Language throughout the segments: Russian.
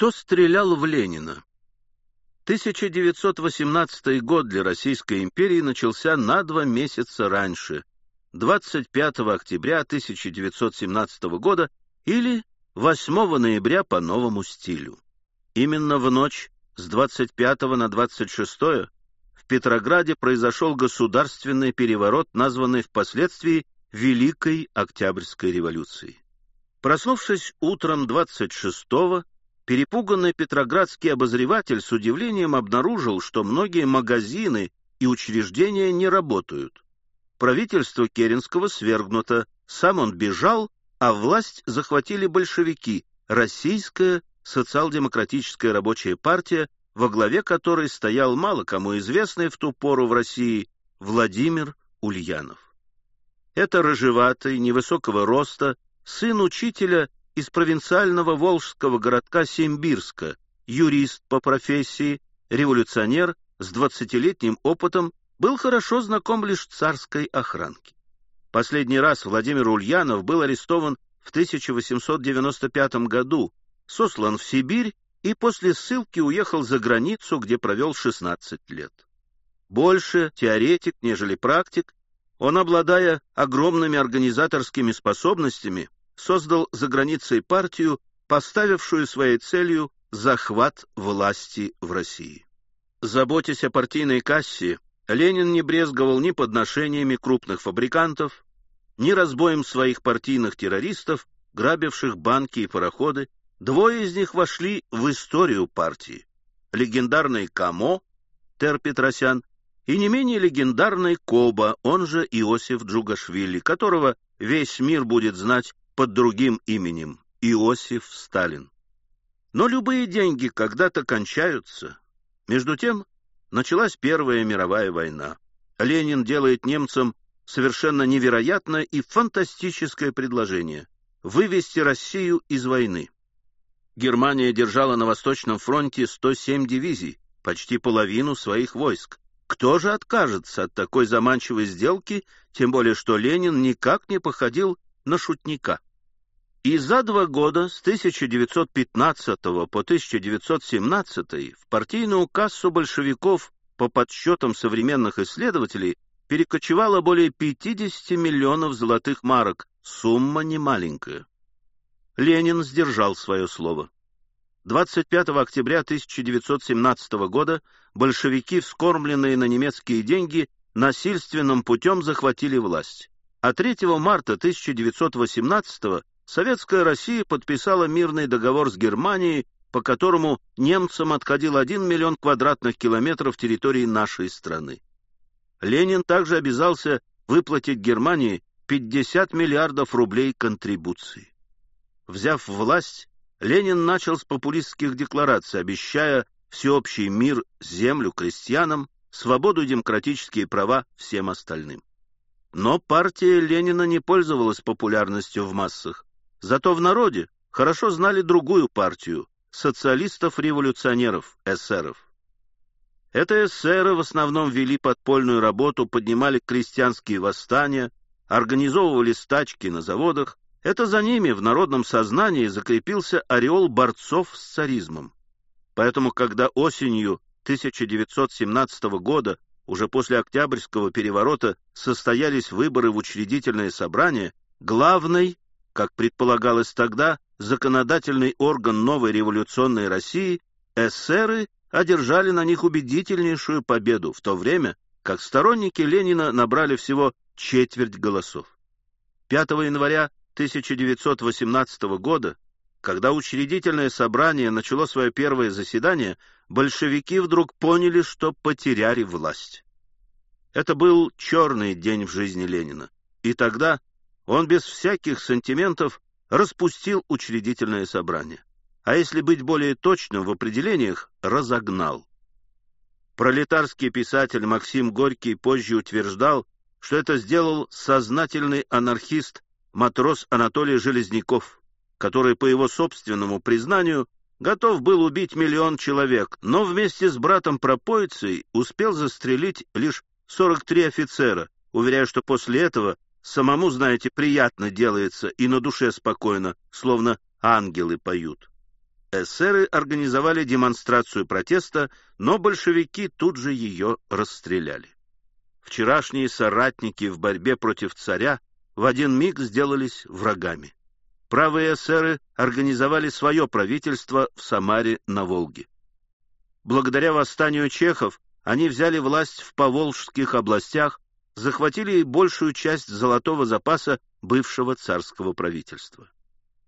Кто стрелял в Ленина? 1918 год для Российской империи начался на два месяца раньше, 25 октября 1917 года или 8 ноября по новому стилю. Именно в ночь с 25 на 26 в Петрограде произошел государственный переворот, названный впоследствии Великой Октябрьской революцией. Проснувшись утром 26-го, перепуганный петроградский обозреватель с удивлением обнаружил, что многие магазины и учреждения не работают. Правительство Керенского свергнуто, сам он бежал, а власть захватили большевики, Российская социал-демократическая рабочая партия, во главе которой стоял мало кому известный в ту пору в России Владимир Ульянов. Это рыжеватый, невысокого роста, сын учителя из провинциального волжского городка Симбирска, юрист по профессии, революционер с двадцатилетним опытом, был хорошо знаком лишь царской охранке. Последний раз Владимир Ульянов был арестован в 1895 году, сослан в Сибирь и после ссылки уехал за границу, где провел 16 лет. Больше теоретик, нежели практик, он, обладая огромными организаторскими способностями, создал за границей партию, поставившую своей целью захват власти в России. Заботясь о партийной кассе, Ленин не брезговал ни подношениями крупных фабрикантов, ни разбоем своих партийных террористов, грабивших банки и пароходы. Двое из них вошли в историю партии. Легендарный Камо, Тер Петросян, и не менее легендарный Коба, он же Иосиф Джугашвили, которого весь мир будет знать под другим именем – Иосиф Сталин. Но любые деньги когда-то кончаются. Между тем, началась Первая мировая война. Ленин делает немцам совершенно невероятное и фантастическое предложение – вывести Россию из войны. Германия держала на Восточном фронте 107 дивизий, почти половину своих войск. Кто же откажется от такой заманчивой сделки, тем более что Ленин никак не походил на шутника? И за два года, с 1915 по 1917, в партийную кассу большевиков, по подсчетам современных исследователей, перекочевало более 50 миллионов золотых марок, сумма немаленькая. Ленин сдержал свое слово. 25 октября 1917 года большевики, вскормленные на немецкие деньги, насильственным путем захватили власть. А 3 марта 1918 Советская Россия подписала мирный договор с Германией, по которому немцам отходил 1 миллион квадратных километров территории нашей страны. Ленин также обязался выплатить Германии 50 миллиардов рублей контрибуции. Взяв власть, Ленин начал с популистских деклараций, обещая всеобщий мир, землю крестьянам, свободу и демократические права всем остальным. Но партия Ленина не пользовалась популярностью в массах. Зато в народе хорошо знали другую партию – социалистов-революционеров, эсеров. Это эсеры в основном вели подпольную работу, поднимали крестьянские восстания, организовывали стачки на заводах. Это за ними в народном сознании закрепился ореол борцов с царизмом. Поэтому, когда осенью 1917 года, уже после Октябрьского переворота, состоялись выборы в учредительное собрание, главной как предполагалось тогда, законодательный орган новой революционной России, эсеры одержали на них убедительнейшую победу, в то время как сторонники Ленина набрали всего четверть голосов. 5 января 1918 года, когда учредительное собрание начало свое первое заседание, большевики вдруг поняли, что потеряли власть. Это был черный день в жизни Ленина. И тогда он без всяких сантиментов распустил учредительное собрание. А если быть более точным в определениях, разогнал. Пролетарский писатель Максим Горький позже утверждал, что это сделал сознательный анархист матрос Анатолий Железняков, который, по его собственному признанию, готов был убить миллион человек, но вместе с братом-пропойцей успел застрелить лишь 43 офицера, уверяя, что после этого Самому, знаете, приятно делается и на душе спокойно, словно ангелы поют. эсеры организовали демонстрацию протеста, но большевики тут же ее расстреляли. Вчерашние соратники в борьбе против царя в один миг сделались врагами. Правые эсеры организовали свое правительство в Самаре на Волге. Благодаря восстанию чехов они взяли власть в поволжских областях, захватили большую часть золотого запаса бывшего царского правительства.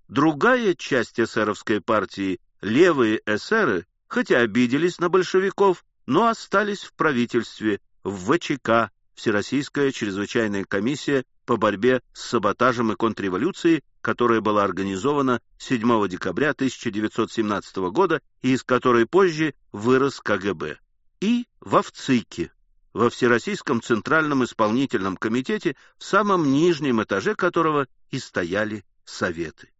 Другая часть эсеровской партии, левые эсеры, хотя обиделись на большевиков, но остались в правительстве, в ВЧК, Всероссийская чрезвычайная комиссия по борьбе с саботажем и контрреволюцией, которая была организована 7 декабря 1917 года и из которой позже вырос КГБ. И в ВЦИКе, во Всероссийском Центральном Исполнительном Комитете, в самом нижнем этаже которого и стояли Советы.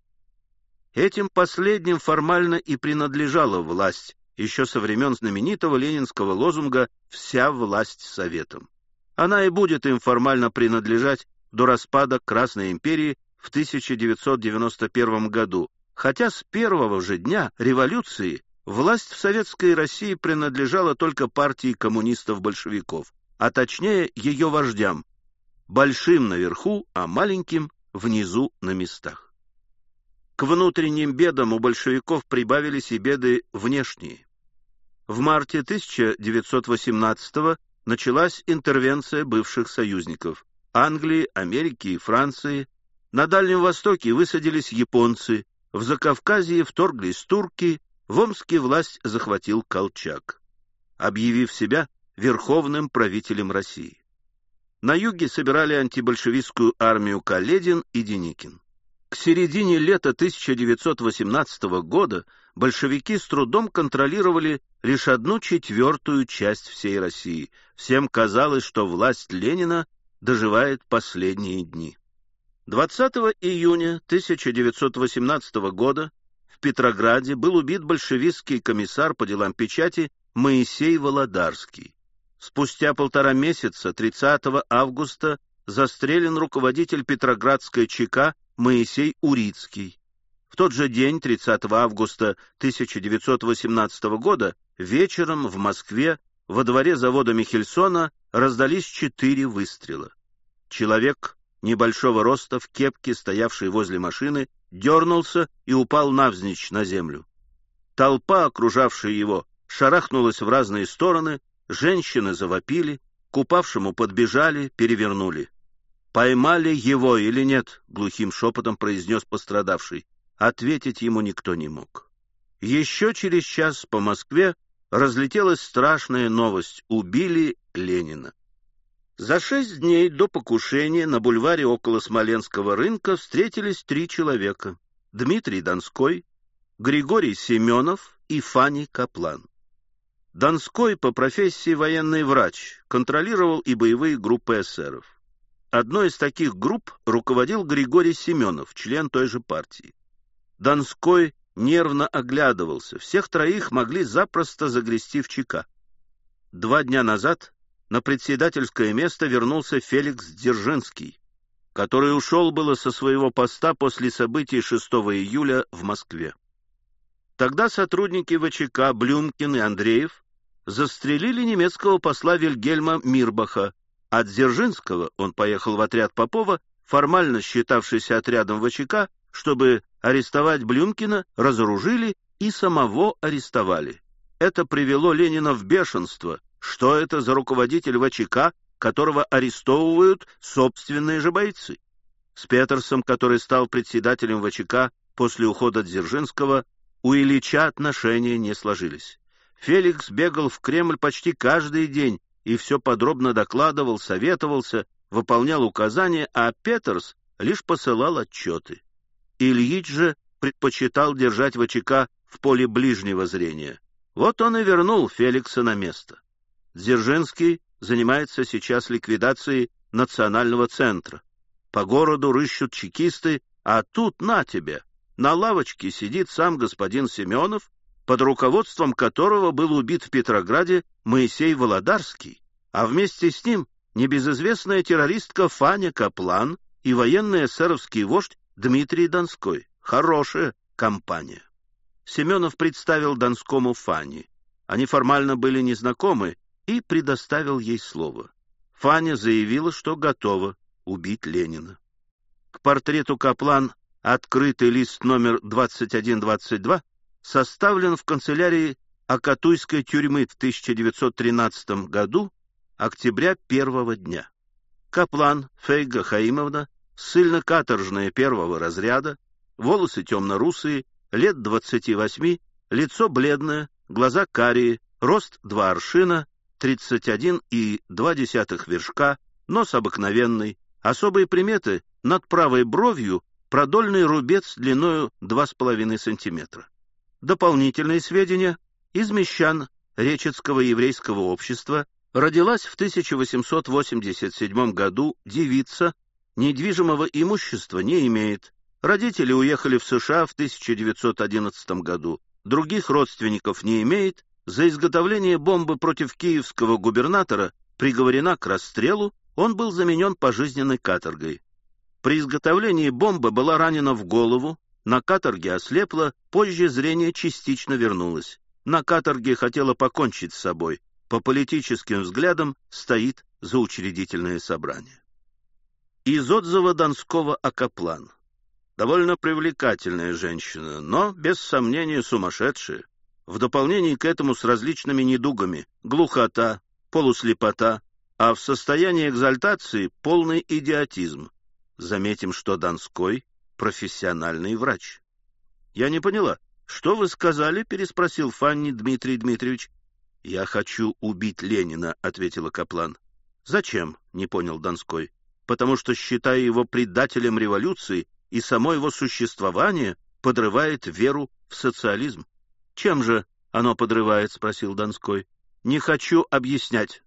Этим последним формально и принадлежала власть, еще со времен знаменитого ленинского лозунга «Вся власть Советам». Она и будет им формально принадлежать до распада Красной империи в 1991 году, хотя с первого же дня революции власть в Советской России принадлежала только партии коммунистов-большевиков, а точнее ее вождям, большим наверху, а маленьким внизу на местах. К внутренним бедам у большевиков прибавились и беды внешние. В марте 1918 началась интервенция бывших союзников Англии, Америки и Франции. На Дальнем Востоке высадились японцы, в Закавказье вторглись турки, в Омске власть захватил Колчак, объявив себя верховным правителем России. На юге собирали антибольшевистскую армию Каледин и Деникин. К середине лета 1918 года большевики с трудом контролировали лишь одну четвертую часть всей России. Всем казалось, что власть Ленина доживает последние дни. 20 июня 1918 года Петрограде был убит большевистский комиссар по делам печати Моисей Володарский. Спустя полтора месяца, 30 августа, застрелен руководитель Петроградской ЧК Моисей Урицкий. В тот же день, 30 августа 1918 года, вечером в Москве во дворе завода Михельсона раздались четыре выстрела. Человек небольшого роста в кепке, стоявший возле машины, дернулся и упал навзничь на землю. Толпа, окружавшая его, шарахнулась в разные стороны, женщины завопили, к упавшему подбежали, перевернули. «Поймали его или нет?» — глухим шепотом произнес пострадавший. Ответить ему никто не мог. Еще через час по Москве разлетелась страшная новость. Убили Ленина. За шесть дней до покушения на бульваре около Смоленского рынка встретились три человека. Дмитрий Донской, Григорий Семенов и Фани Каплан. Донской по профессии военный врач, контролировал и боевые группы эсеров. Одной из таких групп руководил Григорий Семенов, член той же партии. Донской нервно оглядывался. Всех троих могли запросто загрести в ЧК. Два дня назад на председательское место вернулся Феликс Дзержинский, который ушел было со своего поста после событий 6 июля в Москве. Тогда сотрудники ВЧК Блюмкин и Андреев застрелили немецкого посла Вильгельма Мирбаха, от Дзержинского он поехал в отряд Попова, формально считавшийся отрядом ВЧК, чтобы арестовать Блюмкина, разоружили и самого арестовали. Это привело Ленина в бешенство. Что это за руководитель ВЧК, которого арестовывают собственные же бойцы? С Петерсом, который стал председателем ВЧК после ухода Дзержинского, у Ильича отношения не сложились. Феликс бегал в Кремль почти каждый день, и все подробно докладывал, советовался, выполнял указания, а Петерс лишь посылал отчеты. Ильич же предпочитал держать ВЧК в поле ближнего зрения. Вот он и вернул Феликса на место. Дзержинский занимается сейчас ликвидацией национального центра. По городу рыщут чекисты, а тут на тебе. На лавочке сидит сам господин Семенов под руководством которого был убит в Петрограде Моисей Володарский, а вместе с ним небезызвестная террористка Фаня Каплан и военный эсеровский вождь Дмитрий Донской. Хорошая компания. Семенов представил Донскому Фани. Они формально были незнакомы и предоставил ей слово. Фаня заявила, что готова убить Ленина. К портрету Каплан открытый лист номер 2122 составлен в канцелярии Акатуйской тюрьмы в 1913 году, октября первого дня. Каплан Фейга Хаимовна, ссыльно-каторжная первого разряда, волосы темно-русые, лет 28, лицо бледное, глаза карие, рост два аршина, 31,2 вершка, нос обыкновенный, особые приметы над правой бровью продольный рубец длиною 2,5 см. Дополнительные сведения из мещан Речетского еврейского общества родилась в 1887 году девица, недвижимого имущества не имеет. Родители уехали в США в 1911 году, других родственников не имеет, за изготовление бомбы против киевского губернатора приговорена к расстрелу, он был заменен пожизненной каторгой. При изготовлении бомбы была ранена в голову, на каторге ослепла, позже зрение частично вернулось. На каторге хотела покончить с собой, по политическим взглядам стоит за учредительное собрание. Из отзыва Донского Акаплан. Довольно привлекательная женщина, но, без сомнения, сумасшедшая. В дополнение к этому с различными недугами – глухота, полуслепота, а в состоянии экзальтации – полный идиотизм. Заметим, что Донской – профессиональный врач. «Я не поняла, что вы сказали?» – переспросил Фанни Дмитрий Дмитриевич. «Я хочу убить Ленина», — ответила Каплан. «Зачем?» — не понял Донской. «Потому что, считая его предателем революции, и само его существование подрывает веру в социализм». «Чем же оно подрывает?» — спросил Донской. «Не хочу объяснять».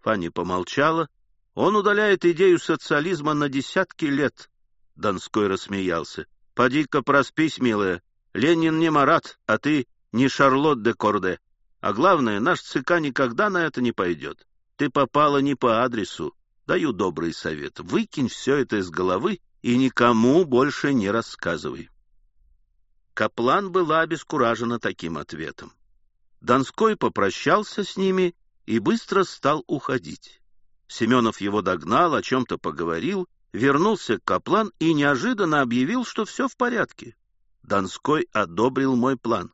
Фанни помолчала. «Он удаляет идею социализма на десятки лет». Донской рассмеялся. «Поди-ка проспись, милая. Ленин не Марат, а ты не Шарлотт де Корде. А главное, наш ЦК никогда на это не пойдет. Ты попала не по адресу. Даю добрый совет. Выкинь все это из головы и никому больше не рассказывай. Каплан была обескуражена таким ответом. Донской попрощался с ними и быстро стал уходить. Семенов его догнал, о чем-то поговорил, вернулся к Каплан и неожиданно объявил, что все в порядке. Донской одобрил мой план.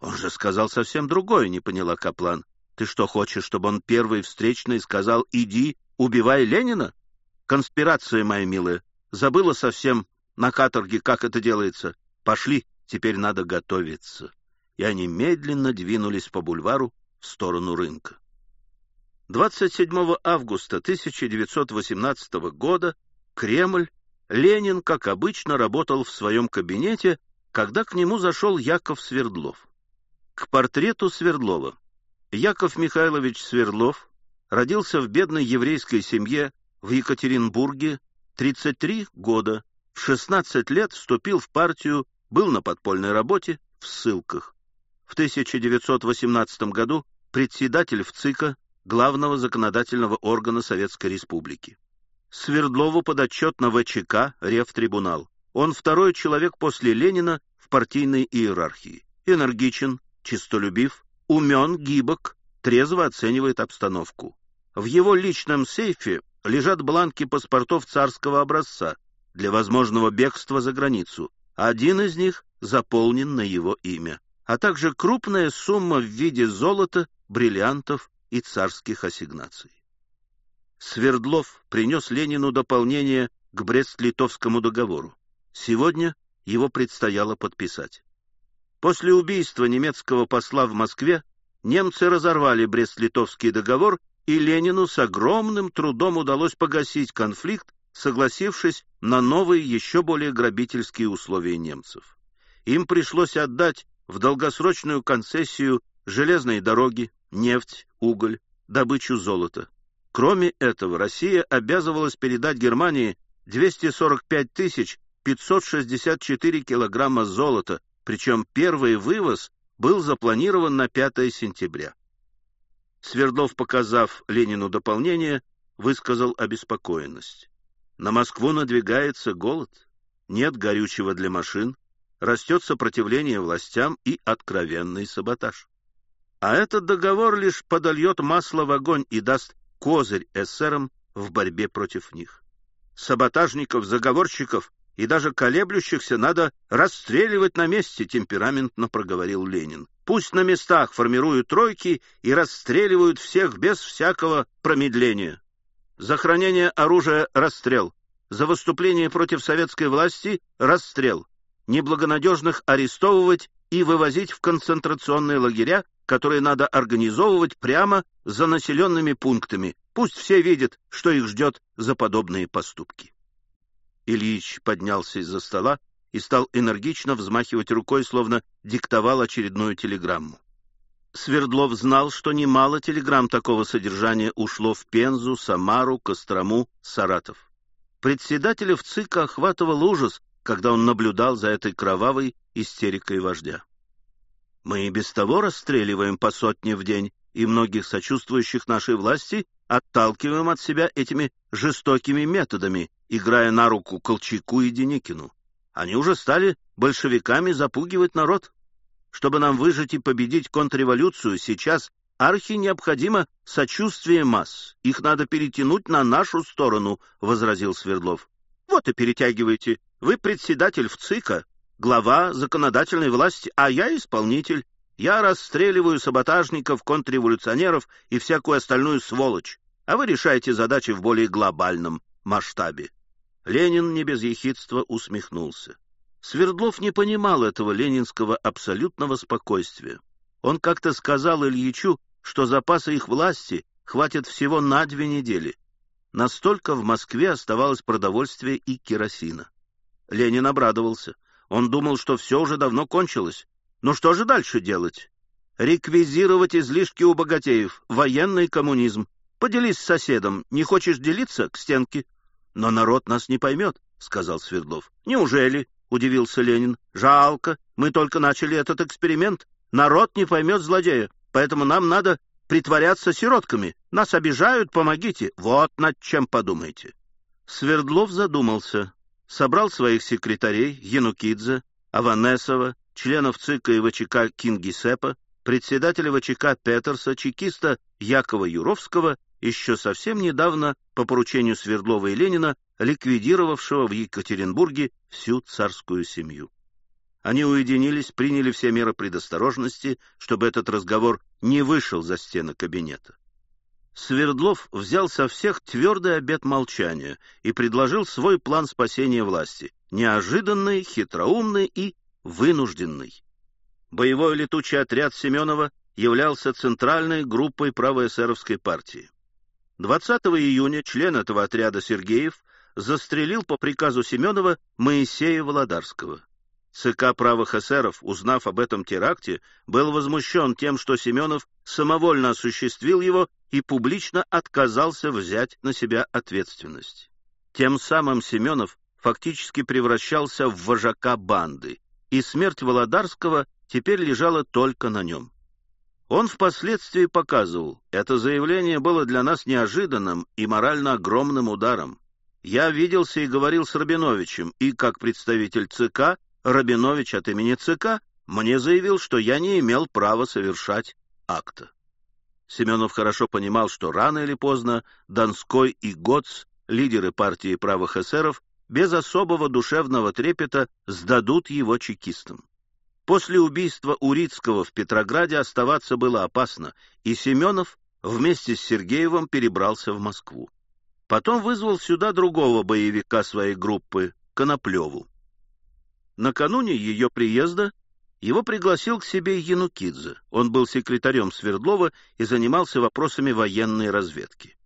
«Он же сказал совсем другое», — не поняла Каплан. «Ты что, хочешь, чтобы он первый встречный сказал «иди, убивай Ленина»?» «Конспирация, моя милая. Забыла совсем на каторге, как это делается. Пошли, теперь надо готовиться». И они медленно двинулись по бульвару в сторону рынка. 27 августа 1918 года Кремль, Ленин, как обычно, работал в своем кабинете, когда к нему зашел Яков Свердлов. К портрету Свердлова. Яков Михайлович Свердлов родился в бедной еврейской семье в Екатеринбурге, 33 года, в 16 лет вступил в партию, был на подпольной работе, в ссылках. В 1918 году председатель ВЦИКа, главного законодательного органа Советской Республики. Свердлову подотчетно ВЧК, Ревтрибунал. Он второй человек после Ленина в партийной иерархии. Энергичен, чистолюбив, умен, гибок, трезво оценивает обстановку. В его личном сейфе лежат бланки паспортов царского образца для возможного бегства за границу. Один из них заполнен на его имя, а также крупная сумма в виде золота, бриллиантов и царских ассигнаций. Свердлов принес Ленину дополнение к Брест-Литовскому договору. Сегодня его предстояло подписать. После убийства немецкого посла в Москве немцы разорвали Брест-Литовский договор, и Ленину с огромным трудом удалось погасить конфликт, согласившись на новые, еще более грабительские условия немцев. Им пришлось отдать в долгосрочную концессию железные дороги, нефть, уголь, добычу золота. Кроме этого, Россия обязывалась передать Германии 245 564 килограмма золота, причем первый вывоз был запланирован на 5 сентября. Свердлов, показав Ленину дополнение, высказал обеспокоенность. На Москву надвигается голод, нет горючего для машин, растет сопротивление властям и откровенный саботаж. А этот договор лишь подольет масло в огонь и даст козырь эсерам в борьбе против них. Саботажников, заговорщиков и даже колеблющихся надо расстреливать на месте, темпераментно проговорил Ленин. Пусть на местах формируют тройки и расстреливают всех без всякого промедления. За хранение оружия — расстрел. За выступление против советской власти — расстрел. Неблагонадежных арестовывать и вывозить в концентрационные лагеря, которые надо организовывать прямо за населенными пунктами. Пусть все видят, что их ждет за подобные поступки. Ильич поднялся из-за стола и стал энергично взмахивать рукой, словно диктовал очередную телеграмму. Свердлов знал, что немало телеграмм такого содержания ушло в Пензу, Самару, Кострому, Саратов. Председателя в ЦИК охватывал ужас, когда он наблюдал за этой кровавой истерикой вождя. Мы и без того расстреливаем по сотне в день, и многих сочувствующих нашей власти отталкиваем от себя этими жестокими методами, играя на руку Колчаку и Деникину. Они уже стали большевиками запугивать народ. Чтобы нам выжить и победить контрреволюцию, сейчас архи необходимо сочувствие масс. Их надо перетянуть на нашу сторону, — возразил Свердлов. Вот и перетягивайте. Вы председатель в ЦИКа, глава законодательной власти, а я исполнитель. Я расстреливаю саботажников, контрреволюционеров и всякую остальную сволочь, а вы решаете задачи в более глобальном масштабе. Ленин не без ехидства усмехнулся. Свердлов не понимал этого ленинского абсолютного спокойствия. Он как-то сказал Ильичу, что запасы их власти хватит всего на две недели. Настолько в Москве оставалось продовольствия и керосина. Ленин обрадовался. Он думал, что все уже давно кончилось. Ну что же дальше делать? Реквизировать излишки у богатеев, военный коммунизм. Поделись с соседом, не хочешь делиться к стенке? Но народ нас не поймет, сказал Свердлов. Неужели? Удивился Ленин. Жалко, мы только начали этот эксперимент. Народ не поймет злодея, поэтому нам надо притворяться сиротками. Нас обижают, помогите. Вот над чем подумайте. Свердлов задумался. Собрал своих секретарей Янукидзе, Аванесова, членов ЦИКа и ВЧК Кингисепа, председателя ВЧК Петерса, чекиста Якова Юровского, еще совсем недавно по поручению Свердлова и Ленина, ликвидировавшего в Екатеринбурге всю царскую семью. Они уединились, приняли все меры предосторожности, чтобы этот разговор не вышел за стены кабинета. Свердлов взял со всех твердый обет молчания и предложил свой план спасения власти, неожиданный, хитроумный и вынужденный. Боевой летучий отряд Семенова являлся центральной группой правоэсеровской партии. 20 июня член этого отряда Сергеев застрелил по приказу Семенова Моисея Володарского. ЦК правых эсеров, узнав об этом теракте, был возмущен тем, что Семенов самовольно осуществил его и публично отказался взять на себя ответственность. Тем самым Семенов фактически превращался в вожака банды, и смерть Володарского теперь лежала только на нем. Он впоследствии показывал, это заявление было для нас неожиданным и морально огромным ударом. Я виделся и говорил с Рабиновичем, и, как представитель ЦК, Рабинович от имени ЦК мне заявил, что я не имел права совершать акта. Семенов хорошо понимал, что рано или поздно Донской и Гоц, лидеры партии правых эсеров, без особого душевного трепета сдадут его чекистам. После убийства Урицкого в Петрограде оставаться было опасно, и Семенов вместе с Сергеевым перебрался в Москву. Потом вызвал сюда другого боевика своей группы, Коноплеву. Накануне ее приезда его пригласил к себе Янукидзе. Он был секретарем Свердлова и занимался вопросами военной разведки.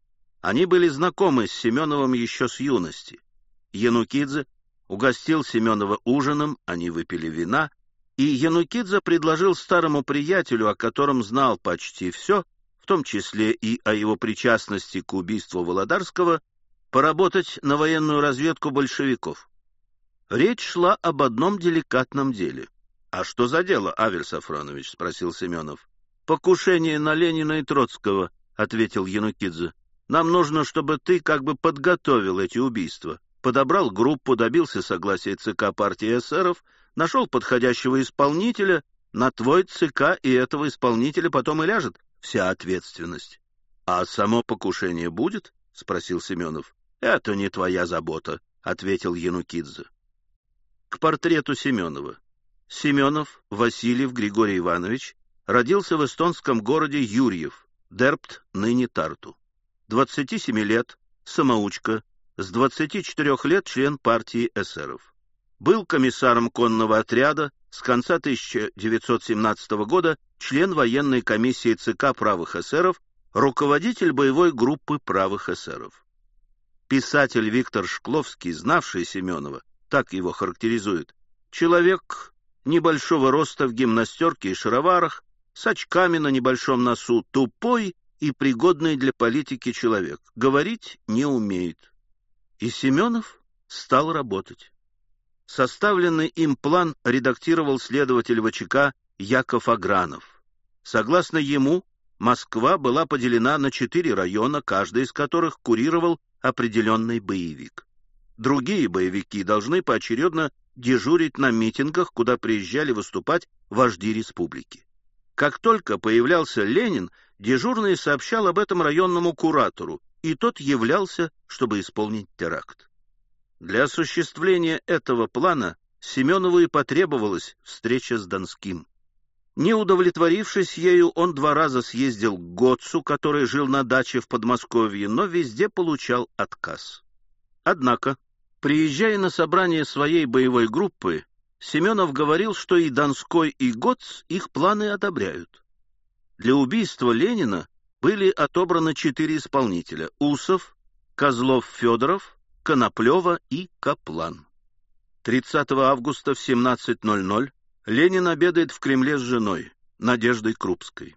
Они были знакомы с Семеновым еще с юности. Янукидзе угостил Семенова ужином, они выпили вина, и Янукидзе предложил старому приятелю, о котором знал почти все, в том числе и о его причастности к убийству Володарского, поработать на военную разведку большевиков. Речь шла об одном деликатном деле. — А что за дело, Авель Сафронович? — спросил Семенов. — Покушение на Ленина и Троцкого, — ответил Янукидзе. — Нам нужно, чтобы ты как бы подготовил эти убийства, подобрал группу, добился согласия ЦК партии эсеров, нашел подходящего исполнителя, на твой ЦК и этого исполнителя потом и ляжет вся ответственность. — А само покушение будет? — спросил Семенов. — Это не твоя забота, — ответил Янукидзе. К портрету Семенова. Семенов Васильев Григорий Иванович родился в эстонском городе Юрьев, Дерпт, ныне Тарту. 27 лет, самоучка, с 24 лет член партии эсеров. Был комиссаром конного отряда, с конца 1917 года член военной комиссии ЦК правых эсеров, руководитель боевой группы правых эсеров. Писатель Виктор Шкловский, знавший Семенова, так его характеризует, человек небольшого роста в гимнастерке и шароварах, с очками на небольшом носу, тупой и пригодный для политики человек, говорить не умеет. И Семенов стал работать. Составленный им план редактировал следователь ВЧК Яков Агранов. Согласно ему, Москва была поделена на четыре района, каждый из которых курировал определенный боевик. Другие боевики должны поочередно дежурить на митингах, куда приезжали выступать вожди республики. Как только появлялся Ленин, дежурный сообщал об этом районному куратору, и тот являлся, чтобы исполнить теракт. Для осуществления этого плана Семенову и потребовалась встреча с Донским. Не удовлетворившись ею, он два раза съездил к Готцу, который жил на даче в Подмосковье, но везде получал отказ. Однако, приезжая на собрание своей боевой группы, Семенов говорил, что и Донской, и Готц их планы одобряют. Для убийства Ленина были отобраны четыре исполнителя — Усов, Козлов-Федоров, Коноплева и Каплан. 30 августа в 17.00 Ленин обедает в Кремле с женой, Надеждой Крупской.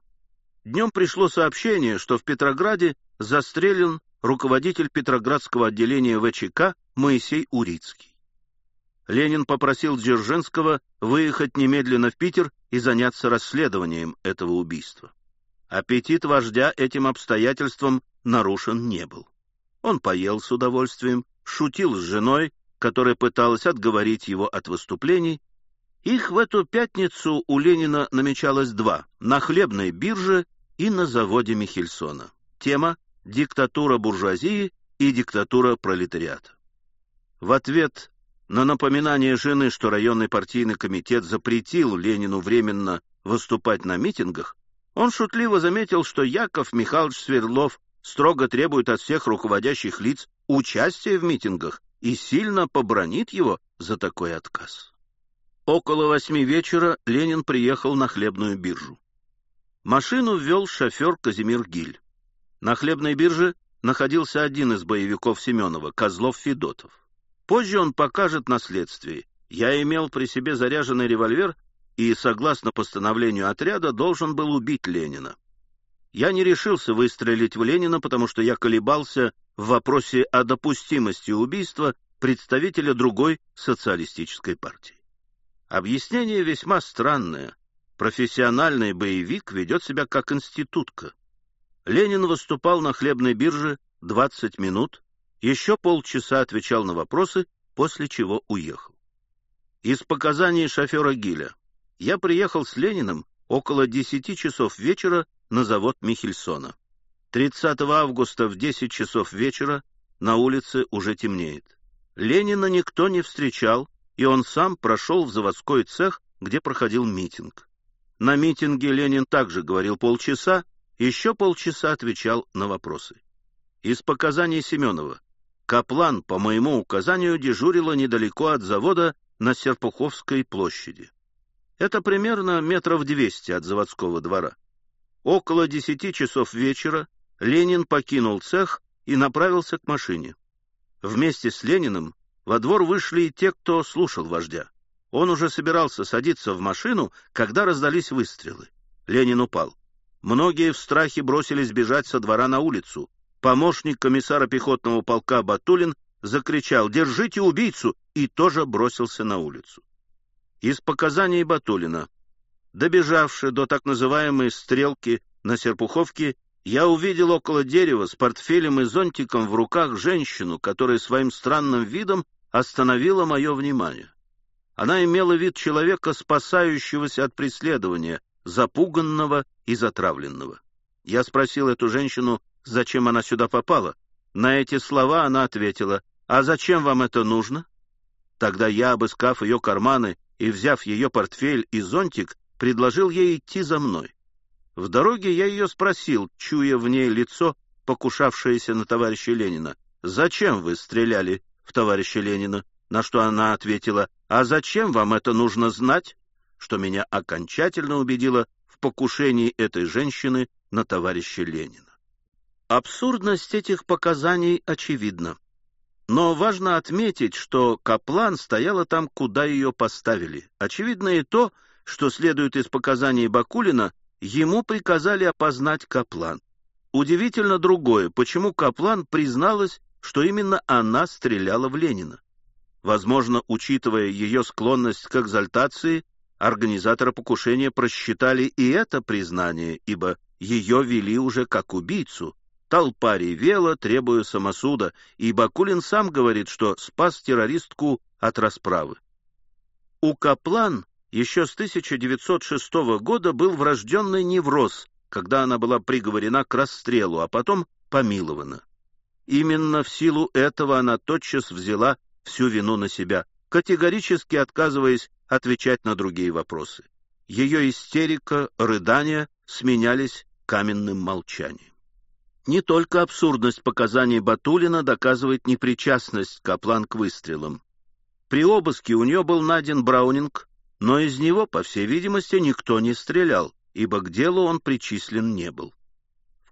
Днем пришло сообщение, что в Петрограде застрелен руководитель Петроградского отделения ВЧК Моисей Урицкий. Ленин попросил Дзержинского выехать немедленно в Питер и заняться расследованием этого убийства. Аппетит вождя этим обстоятельством нарушен не был. Он поел с удовольствием, шутил с женой, которая пыталась отговорить его от выступлений. Их в эту пятницу у Ленина намечалось два — на хлебной бирже и на заводе Михельсона. Тема — диктатура буржуазии и диктатура пролетариата. В ответ на напоминание жены, что районный партийный комитет запретил Ленину временно выступать на митингах, он шутливо заметил, что Яков Михайлович Свердлов строго требует от всех руководящих лиц участия в митингах и сильно побронит его за такой отказ. Около восьми вечера Ленин приехал на хлебную биржу. Машину ввел шофер Казимир Гиль. На хлебной бирже находился один из боевиков Семенова, Козлов Федотов. Позже он покажет на следствии. Я имел при себе заряженный револьвер и, согласно постановлению отряда, должен был убить Ленина. Я не решился выстрелить в Ленина, потому что я колебался в вопросе о допустимости убийства представителя другой социалистической партии. Объяснение весьма странное. Профессиональный боевик ведет себя как институтка. Ленин выступал на хлебной бирже 20 минут, еще полчаса отвечал на вопросы, после чего уехал. Из показаний шофера Гиля. Я приехал с Лениным около 10 часов вечера на завод Михельсона. 30 августа в 10 часов вечера на улице уже темнеет. Ленина никто не встречал, и он сам прошел в заводской цех, где проходил митинг. На митинге Ленин также говорил полчаса, еще полчаса отвечал на вопросы. Из показаний Семенова. Каплан, по моему указанию, дежурила недалеко от завода на Серпуховской площади. Это примерно метров двести от заводского двора. Около десяти часов вечера Ленин покинул цех и направился к машине. Вместе с Лениным во двор вышли те, кто слушал вождя. Он уже собирался садиться в машину, когда раздались выстрелы. Ленин упал. Многие в страхе бросились бежать со двора на улицу. Помощник комиссара пехотного полка Батулин закричал «Держите убийцу!» и тоже бросился на улицу. Из показаний Батулина Добежавши до так называемой «стрелки» на Серпуховке, я увидел около дерева с портфелем и зонтиком в руках женщину, которая своим странным видом остановила мое внимание. Она имела вид человека, спасающегося от преследования, запуганного и затравленного. Я спросил эту женщину, зачем она сюда попала. На эти слова она ответила, «А зачем вам это нужно?» Тогда я, обыскав ее карманы и взяв ее портфель и зонтик, предложил ей идти за мной. В дороге я ее спросил, чуя в ней лицо, покушавшееся на товарища Ленина, «Зачем вы стреляли в товарища Ленина?» На что она ответила, «А зачем вам это нужно знать?» Что меня окончательно убедило в покушении этой женщины на товарища Ленина. Абсурдность этих показаний очевидна. Но важно отметить, что Каплан стояла там, куда ее поставили. Очевидно и то, что следует из показаний Бакулина, ему приказали опознать Каплан. Удивительно другое, почему Каплан призналась, что именно она стреляла в Ленина. Возможно, учитывая ее склонность к экзальтации, организаторы покушения просчитали и это признание, ибо ее вели уже как убийцу, Толпа ревела, требуя самосуда, и Бакулин сам говорит, что спас террористку от расправы. У Каплан еще с 1906 года был врожденный невроз, когда она была приговорена к расстрелу, а потом помилована. Именно в силу этого она тотчас взяла всю вину на себя, категорически отказываясь отвечать на другие вопросы. Ее истерика, рыдания сменялись каменным молчанием. Не только абсурдность показаний Батулина доказывает непричастность Каплан к выстрелам. При обыске у нее был найден Браунинг, но из него, по всей видимости, никто не стрелял, ибо к делу он причислен не был.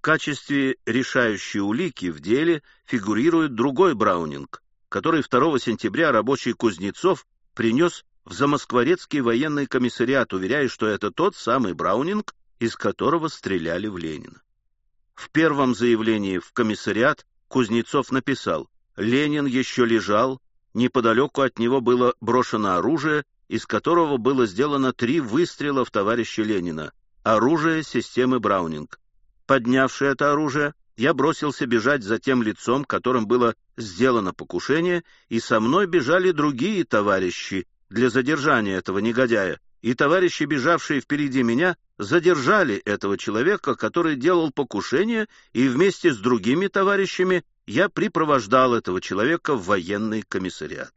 Качестве решающей улики в деле фигурирует другой Браунинг, который 2 сентября рабочий Кузнецов принес в Замоскворецкий военный комиссариат, уверяя, что это тот самый Браунинг, из которого стреляли в Ленина. В первом заявлении в комиссариат Кузнецов написал «Ленин еще лежал, неподалеку от него было брошено оружие, из которого было сделано три выстрела в товарища Ленина, оружие системы Браунинг. Поднявши это оружие, я бросился бежать за тем лицом, которым было сделано покушение, и со мной бежали другие товарищи для задержания этого негодяя, и товарищи, бежавшие впереди меня, задержали этого человека, который делал покушение, и вместе с другими товарищами я припровождал этого человека в военный комиссариат.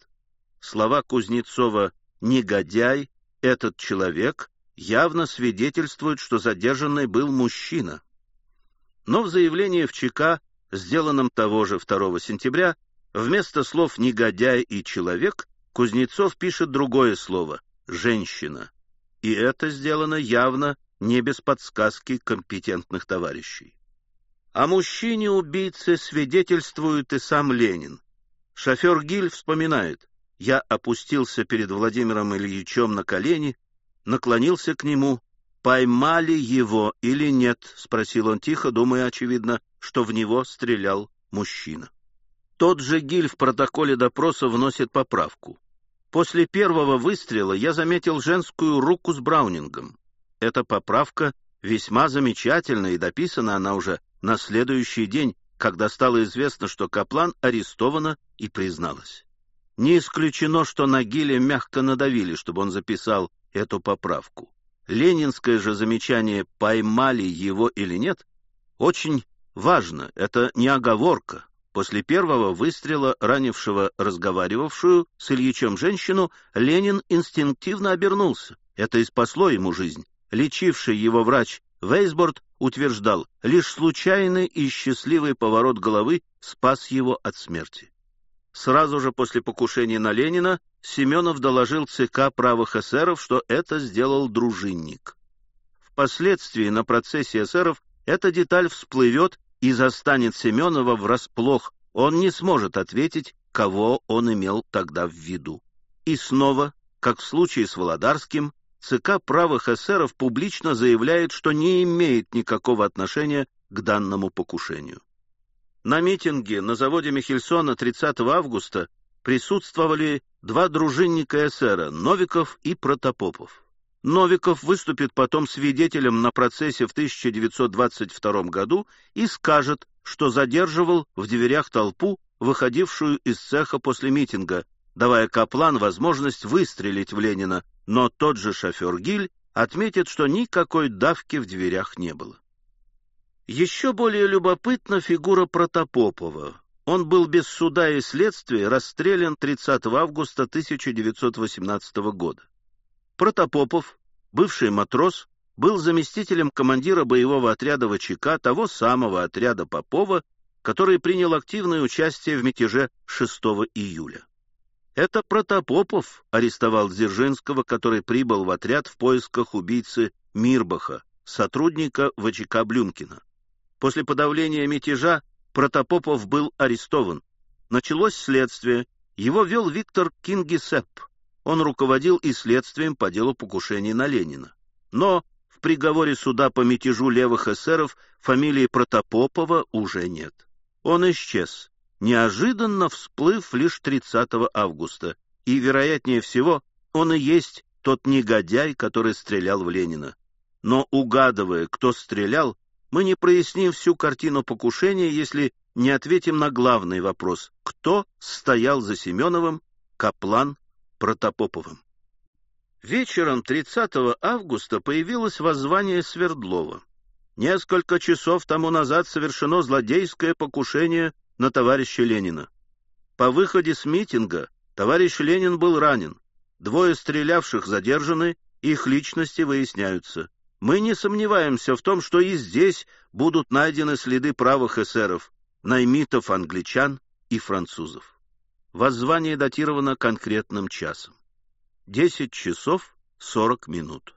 Слова Кузнецова «негодяй», «этот человек» явно свидетельствуют, что задержанный был мужчина. Но в заявлении в ЧК, сделанном того же 2 сентября, вместо слов «негодяй» и «человек» Кузнецов пишет другое слово «женщина». И это сделано явно не без подсказки компетентных товарищей. О мужчине-убийце свидетельствует и сам Ленин. Шофер Гиль вспоминает, я опустился перед Владимиром Ильичем на колени, наклонился к нему. «Поймали его или нет?» — спросил он тихо, думая, очевидно, что в него стрелял мужчина. Тот же Гиль в протоколе допроса вносит поправку. После первого выстрела я заметил женскую руку с Браунингом. Эта поправка весьма замечательна, и дописана она уже на следующий день, когда стало известно, что Каплан арестована и призналась. Не исключено, что на Гиле мягко надавили, чтобы он записал эту поправку. Ленинское же замечание «поймали его или нет» очень важно, это не оговорка, После первого выстрела, ранившего разговаривавшую с Ильичем женщину, Ленин инстинктивно обернулся. Это и спасло ему жизнь. Лечивший его врач Вейсборд утверждал, лишь случайный и счастливый поворот головы спас его от смерти. Сразу же после покушения на Ленина Семенов доложил ЦК правых эсеров, что это сделал дружинник. Впоследствии на процессе эсеров эта деталь всплывет и застанет Семенова врасплох, он не сможет ответить, кого он имел тогда в виду. И снова, как в случае с Володарским, ЦК правых эсеров публично заявляет, что не имеет никакого отношения к данному покушению. На митинге на заводе Михельсона 30 августа присутствовали два дружинника эсера Новиков и Протопопов. Новиков выступит потом свидетелем на процессе в 1922 году и скажет, что задерживал в дверях толпу, выходившую из цеха после митинга, давая Каплан возможность выстрелить в Ленина, но тот же шофер Гиль отметит, что никакой давки в дверях не было. Еще более любопытна фигура Протопопова. Он был без суда и следствия расстрелян 30 августа 1918 года. Протопопов, бывший матрос, был заместителем командира боевого отряда ВЧК, того самого отряда Попова, который принял активное участие в мятеже 6 июля. Это Протопопов арестовал Дзержинского, который прибыл в отряд в поисках убийцы Мирбаха, сотрудника ВЧК Блюмкина. После подавления мятежа Протопопов был арестован. Началось следствие. Его вел Виктор Кингисепп. Он руководил и следствием по делу покушений на Ленина. Но в приговоре суда по мятежу левых эсеров фамилии Протопопова уже нет. Он исчез, неожиданно всплыв лишь 30 августа, и, вероятнее всего, он и есть тот негодяй, который стрелял в Ленина. Но, угадывая, кто стрелял, мы не проясним всю картину покушения, если не ответим на главный вопрос — кто стоял за Семеновым, Каплан, Протопоповым. Вечером 30 августа появилось воззвание Свердлова. Несколько часов тому назад совершено злодейское покушение на товарища Ленина. По выходе с митинга товарищ Ленин был ранен. Двое стрелявших задержаны, их личности выясняются. Мы не сомневаемся в том, что и здесь будут найдены следы правых эсеров, наймитов англичан и французов. Воззвание датировано конкретным часом. Десять часов сорок минут.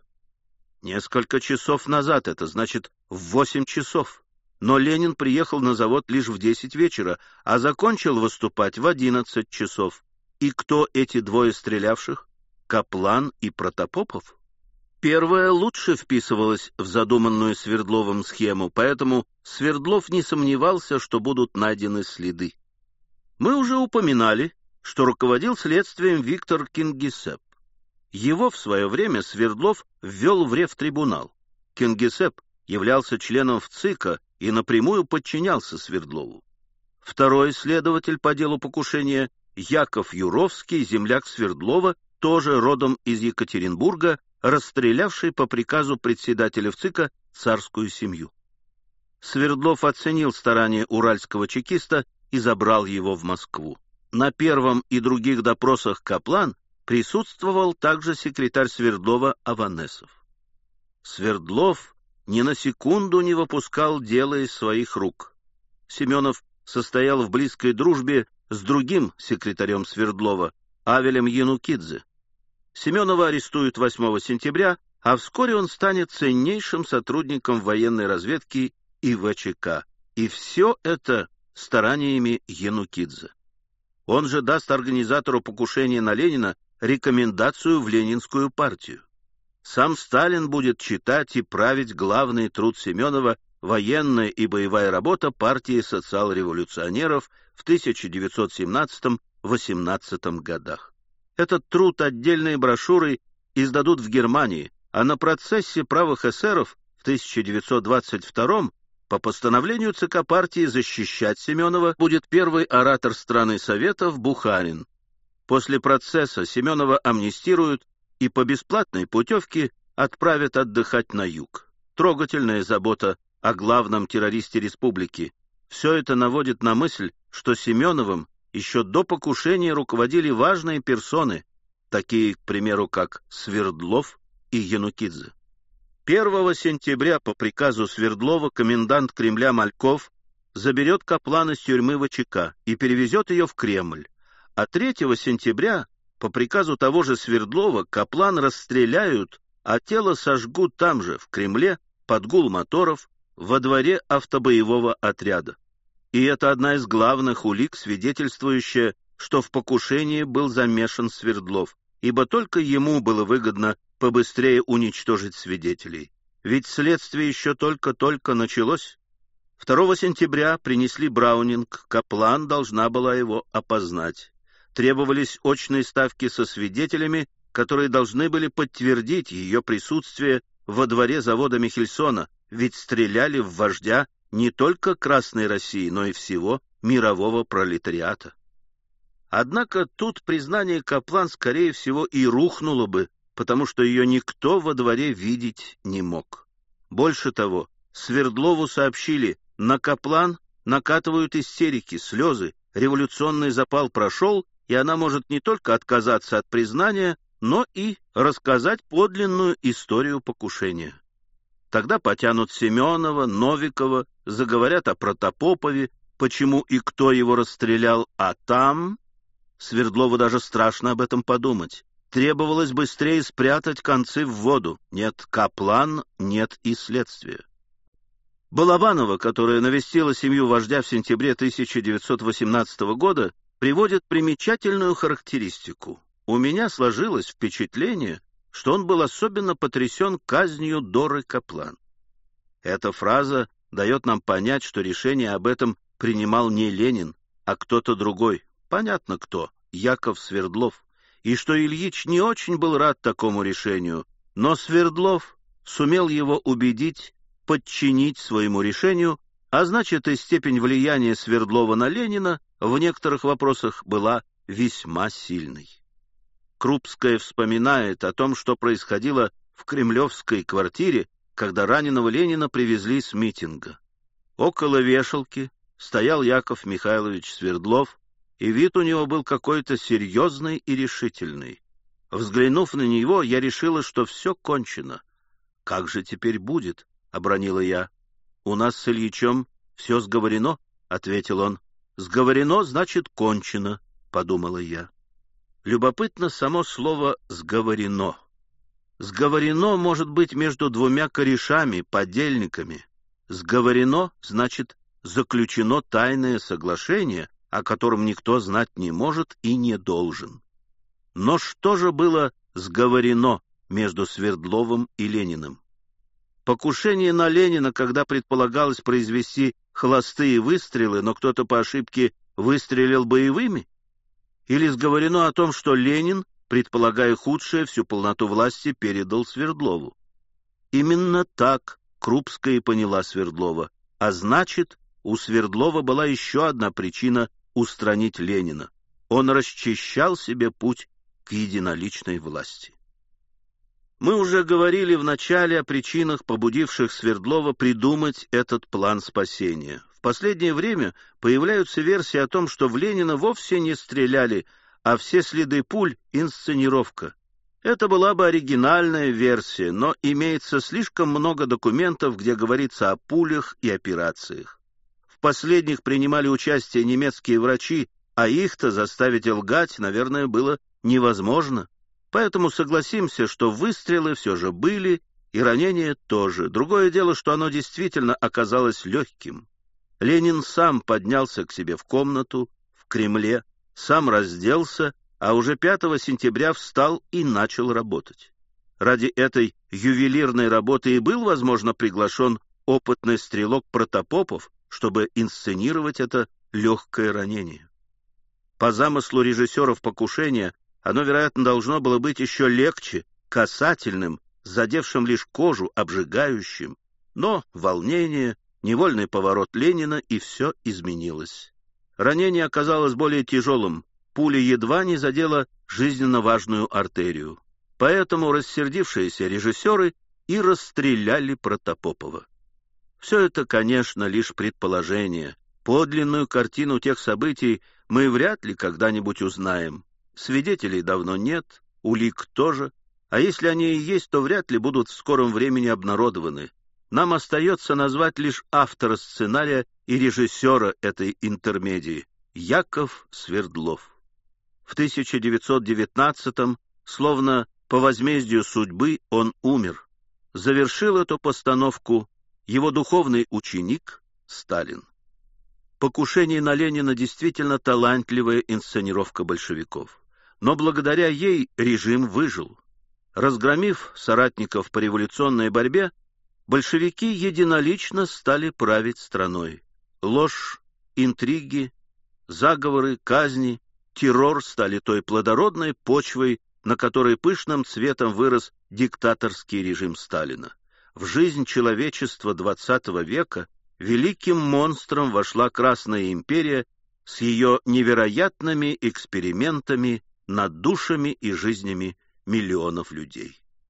Несколько часов назад, это значит в восемь часов. Но Ленин приехал на завод лишь в десять вечера, а закончил выступать в одиннадцать часов. И кто эти двое стрелявших? Каплан и Протопопов? Первая лучше вписывалась в задуманную Свердловым схему, поэтому Свердлов не сомневался, что будут найдены следы. Мы уже упоминали, что руководил следствием Виктор Кингисепп. Его в свое время Свердлов ввел в Ревтрибунал. Кингисепп являлся членом ВЦИКа и напрямую подчинялся Свердлову. Второй следователь по делу покушения Яков Юровский, земляк Свердлова, тоже родом из Екатеринбурга, расстрелявший по приказу председателя ВЦИКа царскую семью. Свердлов оценил старания уральского чекиста и забрал его в Москву. На первом и других допросах Каплан присутствовал также секретарь Свердлова Аванесов. Свердлов ни на секунду не выпускал дело из своих рук. Семенов состоял в близкой дружбе с другим секретарем Свердлова, Авелем Янукидзе. Семенова арестуют 8 сентября, а вскоре он станет ценнейшим сотрудником военной разведки и ВЧК. И все это стараниями Янукидзе. Он же даст организатору покушения на Ленина рекомендацию в Ленинскую партию. Сам Сталин будет читать и править главный труд Семенова «Военная и боевая работа партии социал-революционеров» в 1917-18 годах. Этот труд отдельной брошюрой издадут в Германии, а на процессе правых эсеров в 1922 по постановлению ЦК партии защищать Семенова будет первый оратор страны Советов Бухарин. После процесса Семенова амнистируют и по бесплатной путевке отправят отдыхать на юг. Трогательная забота о главном террористе республики. Все это наводит на мысль, что Семеновым еще до покушения руководили важные персоны, такие, к примеру, как Свердлов и Янукидзе. 1 сентября по приказу Свердлова комендант Кремля Мальков заберет Каплан из тюрьмы ВЧК и перевезет ее в Кремль, а 3 сентября по приказу того же Свердлова Каплан расстреляют, а тело сожгут там же, в Кремле, под гул моторов, во дворе автобоевого отряда. И это одна из главных улик, свидетельствующая, что в покушении был замешан Свердлов, ибо только ему было выгодно побыстрее уничтожить свидетелей. Ведь следствие еще только-только началось. 2 сентября принесли Браунинг, Каплан должна была его опознать. Требовались очные ставки со свидетелями, которые должны были подтвердить ее присутствие во дворе завода Михельсона, ведь стреляли в вождя не только Красной России, но и всего мирового пролетариата. Однако тут признание Каплан, скорее всего, и рухнуло бы, потому что ее никто во дворе видеть не мог. Больше того, Свердлову сообщили, на Каплан накатывают истерики, слезы, революционный запал прошел, и она может не только отказаться от признания, но и рассказать подлинную историю покушения. Тогда потянут Семенова, Новикова, заговорят о Протопопове, почему и кто его расстрелял, а там... Свердлову даже страшно об этом подумать. Требовалось быстрее спрятать концы в воду. Нет Каплан, нет и следствия. Балабанова, которая навестила семью вождя в сентябре 1918 года, приводит примечательную характеристику. У меня сложилось впечатление, что он был особенно потрясен казнью Доры Каплан. Эта фраза дает нам понять, что решение об этом принимал не Ленин, а кто-то другой, понятно кто, Яков Свердлов, и что Ильич не очень был рад такому решению, но Свердлов сумел его убедить, подчинить своему решению, а значит и степень влияния Свердлова на Ленина в некоторых вопросах была весьма сильной. Крупская вспоминает о том, что происходило в кремлевской квартире, когда раненого Ленина привезли с митинга. Около вешалки стоял Яков Михайлович Свердлов, и вид у него был какой-то серьезный и решительный. Взглянув на него, я решила, что все кончено. «Как же теперь будет?» — обронила я. «У нас с Ильичем все сговорено», — ответил он. «Сговорено, значит, кончено», — подумала я. Любопытно само слово «сговорено». Сговорено может быть между двумя корешами, подельниками. Сговорено значит заключено тайное соглашение, о котором никто знать не может и не должен. Но что же было сговорено между Свердловым и Лениным? Покушение на Ленина, когда предполагалось произвести холостые выстрелы, но кто-то по ошибке выстрелил боевыми? Или сговорено о том, что Ленин, предполагая худшее, всю полноту власти передал Свердлову? Именно так Крупская поняла Свердлова, а значит, у Свердлова была еще одна причина устранить Ленина. Он расчищал себе путь к единоличной власти. Мы уже говорили в начале о причинах, побудивших Свердлова придумать этот план спасения. В последнее время появляются версии о том, что в Ленина вовсе не стреляли, а все следы пуль — инсценировка. Это была бы оригинальная версия, но имеется слишком много документов, где говорится о пулях и операциях последних принимали участие немецкие врачи, а их-то заставить лгать, наверное, было невозможно. Поэтому согласимся, что выстрелы все же были, и ранения тоже. Другое дело, что оно действительно оказалось легким. Ленин сам поднялся к себе в комнату, в Кремле, сам разделся, а уже 5 сентября встал и начал работать. Ради этой ювелирной работы и был, возможно, приглашен опытный стрелок Протопопов, чтобы инсценировать это легкое ранение. По замыслу режиссеров покушения оно, вероятно, должно было быть еще легче, касательным, задевшим лишь кожу, обжигающим. Но волнение, невольный поворот Ленина, и все изменилось. Ранение оказалось более тяжелым, пуля едва не задела жизненно важную артерию. Поэтому рассердившиеся режиссеры и расстреляли Протопопова. Все это, конечно, лишь предположение. Подлинную картину тех событий мы вряд ли когда-нибудь узнаем. Свидетелей давно нет, улик тоже, а если они и есть, то вряд ли будут в скором времени обнародованы. Нам остается назвать лишь автора сценария и режиссера этой интермедии — Яков Свердлов. В 1919-м, словно по возмездию судьбы, он умер. Завершил эту постановку его духовный ученик Сталин. Покушение на Ленина действительно талантливая инсценировка большевиков. Но благодаря ей режим выжил. Разгромив соратников по революционной борьбе, большевики единолично стали править страной. Ложь, интриги, заговоры, казни, террор стали той плодородной почвой, на которой пышным цветом вырос диктаторский режим Сталина в жизнь человечества XX века великим монстром вошла Красная империя с ее невероятными экспериментами над душами и жизнями миллионов людей.